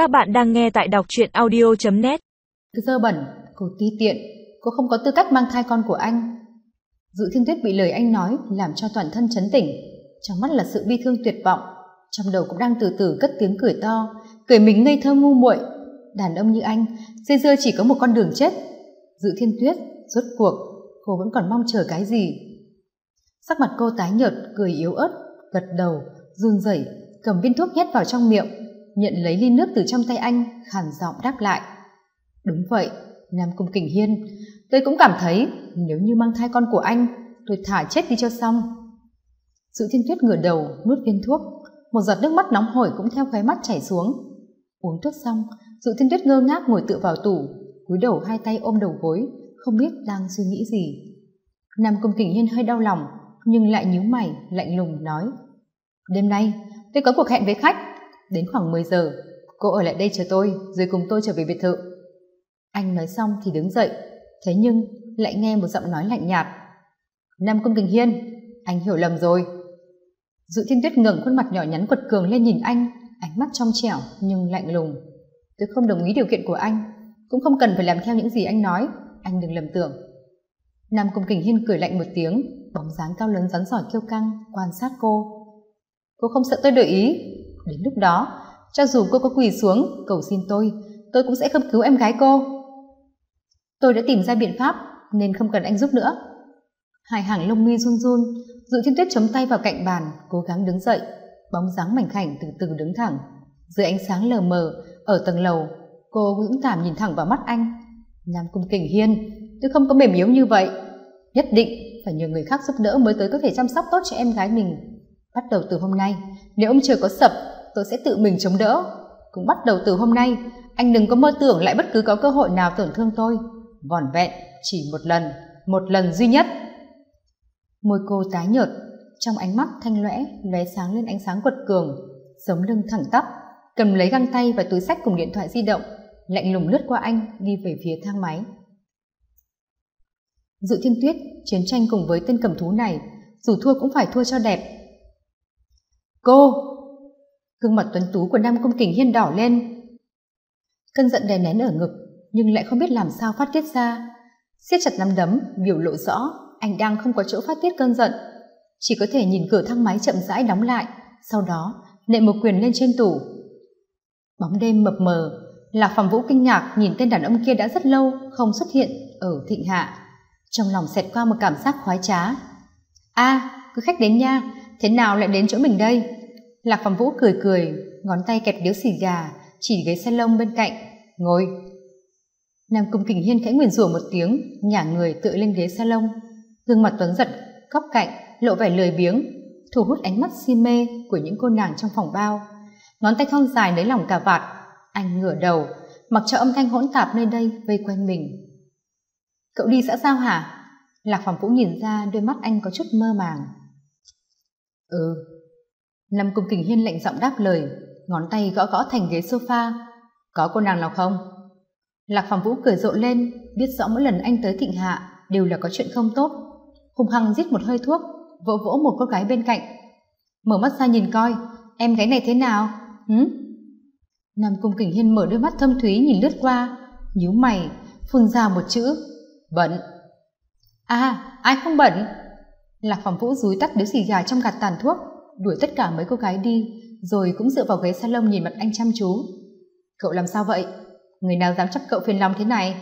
Các bạn đang nghe tại đọc truyện audio.net Cứ dơ bẩn, cô ti tiện, cô không có tư cách mang thai con của anh. Dự thiên tuyết bị lời anh nói làm cho toàn thân chấn tỉnh. Trong mắt là sự bi thương tuyệt vọng, trong đầu cũng đang từ từ cất tiếng cười to, cười mình ngây thơ ngu muội. Đàn ông như anh, dây dưa chỉ có một con đường chết. Dự thiên tuyết, rốt cuộc, cô vẫn còn mong chờ cái gì? Sắc mặt cô tái nhợt, cười yếu ớt, gật đầu, run rẩy, cầm viên thuốc nhét vào trong miệng, nhận lấy ly nước từ trong tay anh, khàn giọng đáp lại. Đúng vậy, nam cung kình hiên, tôi cũng cảm thấy nếu như mang thai con của anh, tôi thả chết đi cho xong. Sự thiên tuyết ngửa đầu, nuốt viên thuốc. Một giọt nước mắt nóng hổi cũng theo khóe mắt chảy xuống. Uống thuốc xong, sự thiên tuyết ngơ ngác ngồi tựa vào tủ, cúi đầu hai tay ôm đầu gối, không biết đang suy nghĩ gì. Nam cung kình hiên hơi đau lòng, nhưng lại nhíu mày, lạnh lùng nói, đêm nay, tôi có cuộc hẹn với khách đến khoảng 10 giờ. Cô ở lại đây chờ tôi, rồi cùng tôi trở về biệt thự. Anh nói xong thì đứng dậy, thế nhưng lại nghe một giọng nói lạnh nhạt. Nam công kình hiên, anh hiểu lầm rồi. Dự thiên tuyết ngẩng khuôn mặt nhỏ nhắn quật cường lên nhìn anh, ánh mắt trong trẻo nhưng lạnh lùng. Tôi không đồng ý điều kiện của anh, cũng không cần phải làm theo những gì anh nói, anh đừng lầm tưởng. Nam công kình hiên cười lạnh một tiếng, bóng dáng cao lớn rắn giỏi kiêu căng quan sát cô. Cô không sợ tôi đổi ý đến lúc đó, cho dù cô có quỳ xuống, cầu xin tôi tôi cũng sẽ không cứu em gái cô. Tôi đã tìm ra biện pháp nên không cần anh giúp nữa. Hai hàng lông mi run run dự thiên tuyết chống tay vào cạnh bàn, cố gắng đứng dậy, bóng dáng mảnh khảnh từ từ đứng thẳng. Dưới ánh sáng lờ mờ, ở tầng lầu, cô dũng cảm nhìn thẳng vào mắt anh. Nam cung kình hiên, tôi không có mềm yếu như vậy. Nhất định phải nhờ người khác giúp đỡ mới tới có thể chăm sóc tốt cho em gái mình. Bắt đầu từ hôm nay nếu ông trời có sập, tôi sẽ tự mình chống đỡ. Cũng bắt đầu từ hôm nay, anh đừng có mơ tưởng lại bất cứ có cơ hội nào tổn thương tôi. Vỏn vẹn, chỉ một lần một lần duy nhất. Môi cô tái nhợt, trong ánh mắt thanh lõe lóe sáng lên ánh sáng quật cường, sống lưng thẳng tắp, cầm lấy găng tay và túi sách cùng điện thoại di động, lạnh lùng lướt qua anh, đi về phía thang máy. Dự thiên tuyết, chiến tranh cùng với tên cầm thú này, dù thua cũng phải thua cho đẹp cô! Gương mặt tuấn tú của nam công kình hiên đỏ lên. Cơn giận đè nén ở ngực nhưng lại không biết làm sao phát tiết ra. Siết chặt nắm đấm biểu lộ rõ anh đang không có chỗ phát tiết cơn giận. Chỉ có thể nhìn cửa thang máy chậm rãi đóng lại sau đó nệ một quyền lên trên tủ. Bóng đêm mập mờ lạc phòng vũ kinh ngạc nhìn tên đàn ông kia đã rất lâu không xuất hiện ở thịnh hạ. Trong lòng xẹt qua một cảm giác khoái trá. A à, cứ khách đến nha thế nào lại đến chỗ mình đây? Lạc phạm vũ cười cười, ngón tay kẹp điếu xì gà, chỉ ghế salon bên cạnh, ngồi. Nam cung kình hiên khẽ nguyền rủa một tiếng nhả người tựa lên ghế salon. Gương mặt tuấn giật, góc cạnh lộ vẻ lười biếng, thu hút ánh mắt si mê của những cô nàng trong phòng bao. Ngón tay thon dài lấy lòng cà vạt, anh ngửa đầu, mặc cho âm thanh hỗn tạp nơi đây vây quanh mình. Cậu đi xã giao hả? Lạc phòng vũ nhìn ra đôi mắt anh có chút mơ màng ừ Lâm Cung Kình Hiên lạnh giọng đáp lời, ngón tay gõ gõ thành ghế sofa. Có cô nàng nào không? Lạc Phạm Vũ cười rộ lên, biết rõ mỗi lần anh tới thịnh hạ đều là có chuyện không tốt. Hùng hăng giết một hơi thuốc, vỗ vỗ một cô gái bên cạnh. Mở mắt ra nhìn coi, em gái này thế nào? Hứ? Nam Cung Kình Hiên mở đôi mắt thâm thúy nhìn lướt qua, nhíu mày, phun ra một chữ, bận. À, ai không bận? Lạc Phẩm Vũ rúi tắt điếu xì gà trong gạt tàn thuốc, đuổi tất cả mấy cô gái đi rồi cũng dựa vào ghế salon nhìn mặt anh chăm chú. Cậu làm sao vậy? Người nào dám chấp cậu phiền lòng thế này?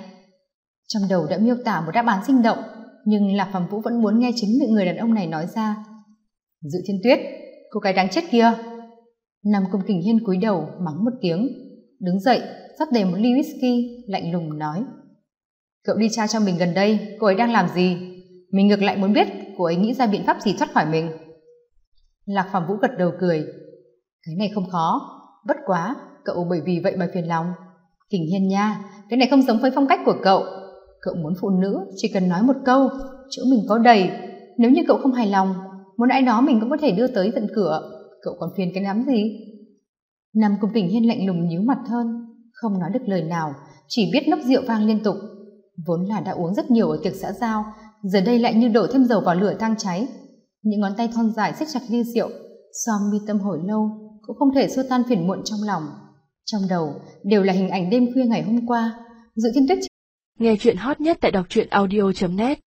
Trong đầu đã miêu tả một đáp án sinh động nhưng lạc phẩm vũ vẫn muốn nghe chính miệng người đàn ông này nói ra. Dự thiên tuyết cô gái đáng chết kia. Nằm cùng kình hiên cúi đầu mắng một tiếng đứng dậy rót đầy một ly whisky lạnh lùng nói. Cậu đi tra cho mình gần đây cô ấy đang làm gì? Mình ngược lại muốn biết, cô ấy nghĩ ra biện pháp gì thoát khỏi mình. Lạc phàm vũ gật đầu cười. Cái này không khó. Bất quá, cậu bởi vì vậy mà phiền lòng. Kình hiên nha, cái này không giống với phong cách của cậu. Cậu muốn phụ nữ chỉ cần nói một câu chỗ mình có đầy. Nếu như cậu không hài lòng, muốn ai đó mình cũng có thể đưa tới tận cửa. Cậu còn phiền cái lắm gì? Nằm cùng tình hiên lạnh lùng nhíu mặt hơn, không nói được lời nào, chỉ biết nốc rượu vang liên tục. Vốn là đã uống rất nhiều ở tiệc xã giao giờ đây lại như đổ thêm dầu vào lửa tang cháy. Những ngón tay thon dài siết chặt ly rượu, xoa mi tâm hồi lâu, cũng không thể xua tan phiền muộn trong lòng. Trong đầu, đều là hình ảnh đêm khuya ngày hôm qua. Dự thiên tuyết nghe chuyện hot nhất tại đọc truyện audio net.